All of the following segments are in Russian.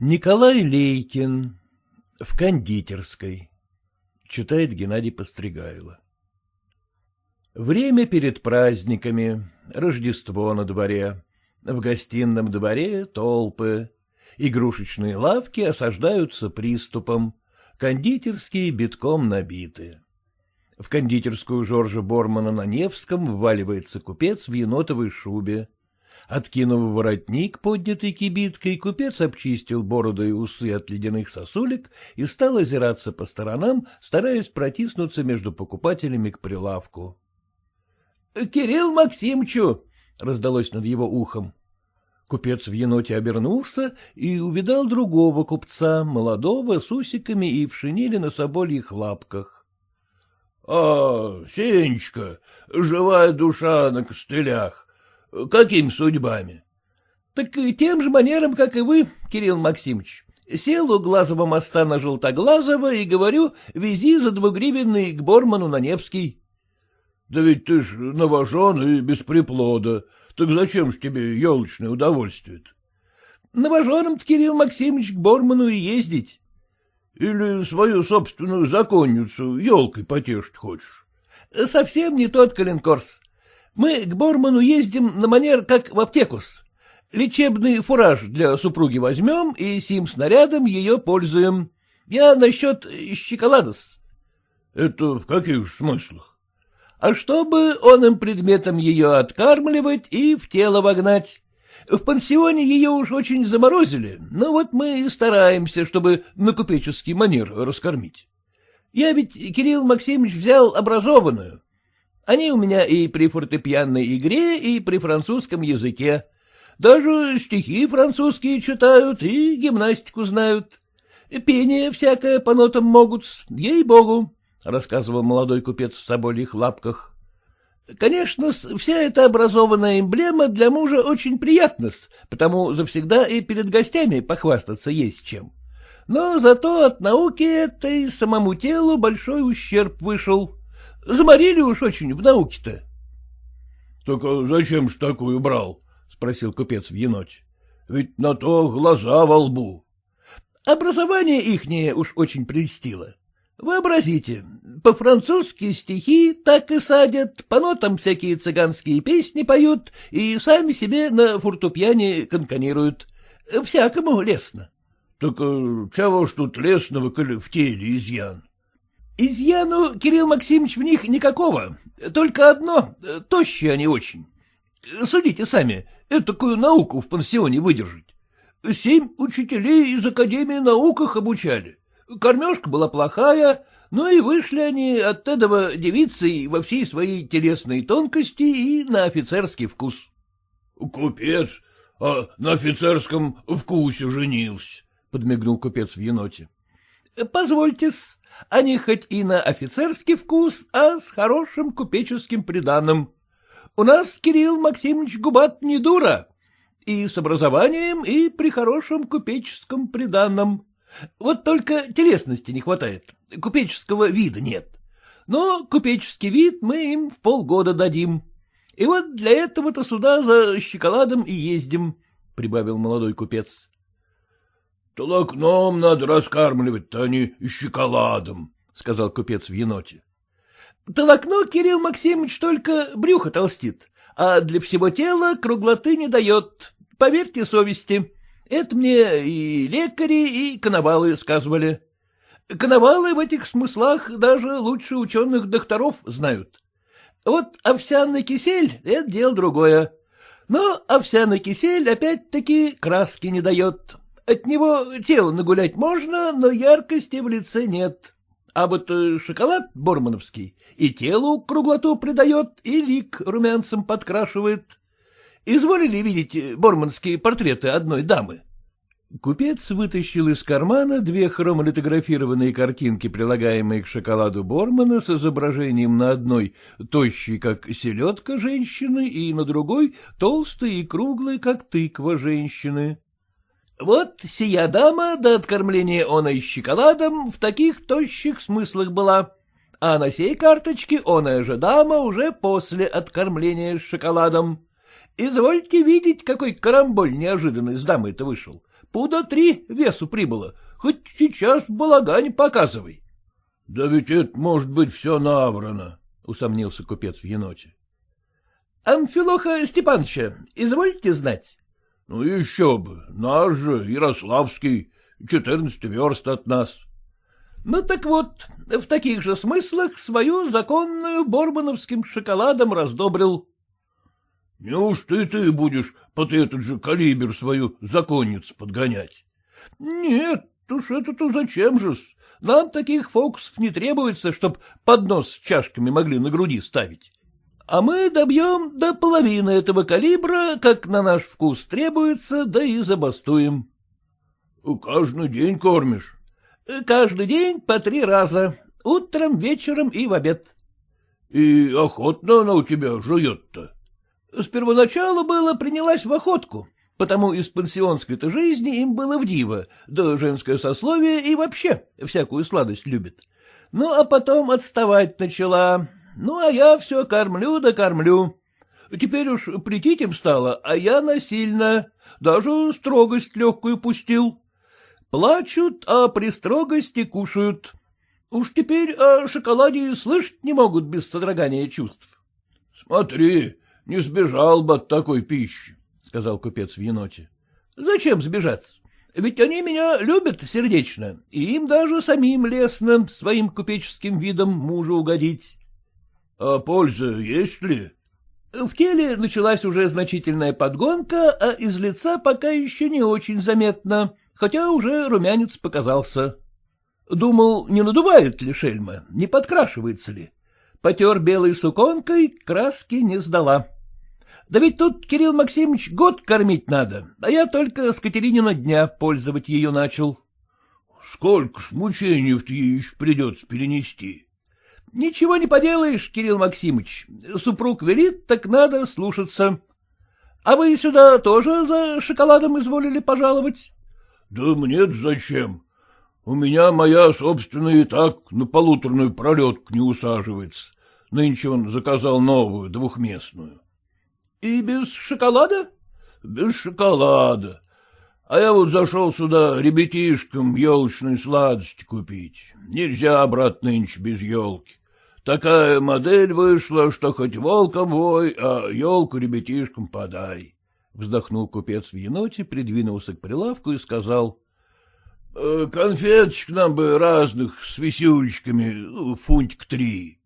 Николай Лейкин в кондитерской. Читает Геннадий Постригайло. Время перед праздниками, Рождество на дворе. В гостином дворе толпы. Игрушечные лавки осаждаются приступом. Кондитерские битком набиты. В кондитерскую Жоржа Бормана на Невском вваливается купец в енотовой шубе. Откинув воротник, поднятый кибиткой, купец обчистил бороду и усы от ледяных сосулек и стал озираться по сторонам, стараясь протиснуться между покупателями к прилавку. — Кирилл Максимчу! — раздалось над его ухом. Купец в еноте обернулся и увидал другого купца, молодого, с усиками и в шинели на собольих лапках. — А, Сенечка, живая душа на костылях, — Какими судьбами? — Так тем же манером, как и вы, Кирилл Максимович. Сел у Глазова моста на Желтоглазого и говорю, вези за двугривенный к Борману на Невский. — Да ведь ты ж новожен и без приплода. Так зачем ж тебе елочное удовольствие -то? — Новоженом-то, Кирилл Максимович, к Борману и ездить. — Или свою собственную законницу елкой потешить хочешь? — Совсем не тот калинкорс. Мы к Борману ездим на манер, как в аптекус. Лечебный фураж для супруги возьмем и сим снарядом ее пользуем. Я насчет щеколадос. — Это в каких смыслах? — А чтобы он им предметом ее откармливать и в тело вогнать. В пансионе ее уж очень заморозили, но вот мы и стараемся, чтобы на купеческий манер раскормить. Я ведь, Кирилл Максимович, взял образованную. Они у меня и при фортепианной игре, и при французском языке. Даже стихи французские читают и гимнастику знают. Пение всякое по нотам могут, ей-богу, — рассказывал молодой купец в собольих лапках. Конечно, вся эта образованная эмблема для мужа очень приятна, потому завсегда и перед гостями похвастаться есть чем. Но зато от науки этой самому телу большой ущерб вышел. Заморили уж очень в науке-то. — Так а зачем ж такую брал? — спросил купец в еноте. — Ведь на то глаза во лбу. Образование ихнее уж очень прельстило. Вообразите, по-французски стихи так и садят, по нотам всякие цыганские песни поют и сами себе на фортупьяне конканируют. Всякому лестно. — Так а чего ж тут лесного, коли в теле изъян? Изъяну, Кирилл Максимович, в них никакого, только одно, тощие они очень. Судите сами, такую науку в пансионе выдержать. Семь учителей из Академии наук их обучали. Кормежка была плохая, но и вышли они от этого девицы во всей своей телесной тонкости и на офицерский вкус. — Купец, а на офицерском вкусе женился, — подмигнул купец в еноте. — Позвольте-с, они хоть и на офицерский вкус, а с хорошим купеческим приданым. У нас Кирилл Максимович Губат не дура. И с образованием, и при хорошем купеческом приданном. Вот только телесности не хватает, купеческого вида нет. Но купеческий вид мы им в полгода дадим. И вот для этого-то сюда за шоколадом и ездим, — прибавил молодой купец. Толокном надо раскармливать-то, а не шоколадом, — сказал купец в еноте. — Толокно, Кирилл Максимович, только брюхо толстит, а для всего тела круглоты не дает, поверьте совести. Это мне и лекари, и коновалы сказывали. Коновалы в этих смыслах даже лучше ученых докторов знают. Вот овсяный кисель — это дело другое. Но овсяный кисель опять-таки краски не дает. От него тело нагулять можно, но яркости в лице нет. А вот э, шоколад бормановский и телу круглоту придает, и лик румянцем подкрашивает. Изволили видеть борманские портреты одной дамы? Купец вытащил из кармана две хромолитографированные картинки, прилагаемые к шоколаду Бормана, с изображением на одной тощей, как селедка женщины, и на другой толстой и круглой, как тыква женщины. Вот сия дама до откормления оной шоколадом в таких тощих смыслах была, а на сей карточке оная же дама уже после откормления шоколадом. Извольте видеть, какой карамболь неожиданный с дамой-то вышел. Пуда три весу прибыло, хоть сейчас в балагане показывай. — Да ведь это, может быть, все наврано, — усомнился купец в еноте. — Амфилоха Степановича, извольте знать? — Ну, еще бы, наш же, Ярославский, четырнадцать верст от нас. — Ну так вот, в таких же смыслах свою законную борбановским шоколадом раздобрил. — Неужто и ты будешь под этот же калибр свою законницу подгонять? — Нет, уж это-то зачем же-с? Нам таких фокусов не требуется, чтоб поднос с чашками могли на груди ставить. А мы добьем до половины этого калибра, как на наш вкус требуется, да и забастуем. — Каждый день кормишь? — Каждый день по три раза, утром, вечером и в обед. — И охотно она у тебя жует-то? С первоначалу было принялась в охотку, потому из пансионской-то жизни им было в диво, да женское сословие и вообще всякую сладость любит. Ну, а потом отставать начала. Ну, а я все кормлю да кормлю. Теперь уж претить им стало, а я насильно, даже строгость легкую пустил. Плачут, а при строгости кушают. Уж теперь о шоколаде слышать не могут без содрогания чувств. — Смотри, не сбежал бы от такой пищи, — сказал купец в еноте. — Зачем сбежаться? Ведь они меня любят сердечно, и им даже самим лестно своим купеческим видом мужу угодить. — А польза есть ли? В теле началась уже значительная подгонка, а из лица пока еще не очень заметно, хотя уже румянец показался. Думал, не надувает ли шельма, не подкрашивается ли. Потер белой суконкой, краски не сдала. Да ведь тут, Кирилл Максимович, год кормить надо, а я только с Катеринина дня пользовать ее начал. — Сколько ж мучений-то ей еще придется перенести? — Ничего не поделаешь, Кирилл Максимович. Супруг велит, так надо слушаться. А вы сюда тоже за шоколадом изволили пожаловать? — Да мне-то зачем? У меня моя собственная и так на полуторную пролетку не усаживается. Нынче он заказал новую, двухместную. — И без шоколада? — Без шоколада. А я вот зашел сюда ребятишкам елочной сладости купить. Нельзя, брат, нынче без елки. Такая модель вышла, что хоть волком вой, а елку ребятишкам подай. Вздохнул купец в еноте, придвинулся к прилавку и сказал. «Э, — Конфеточек нам бы разных с висюлечками, ну, фунтик три.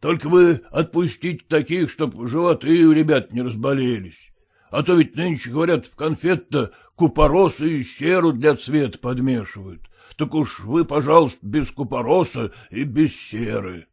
Только вы отпустите таких, чтоб животы у ребят не разболелись. А то ведь нынче, говорят, в конфет-то купоросы и серу для цвета подмешивают. Так уж вы, пожалуйста, без купороса и без серы.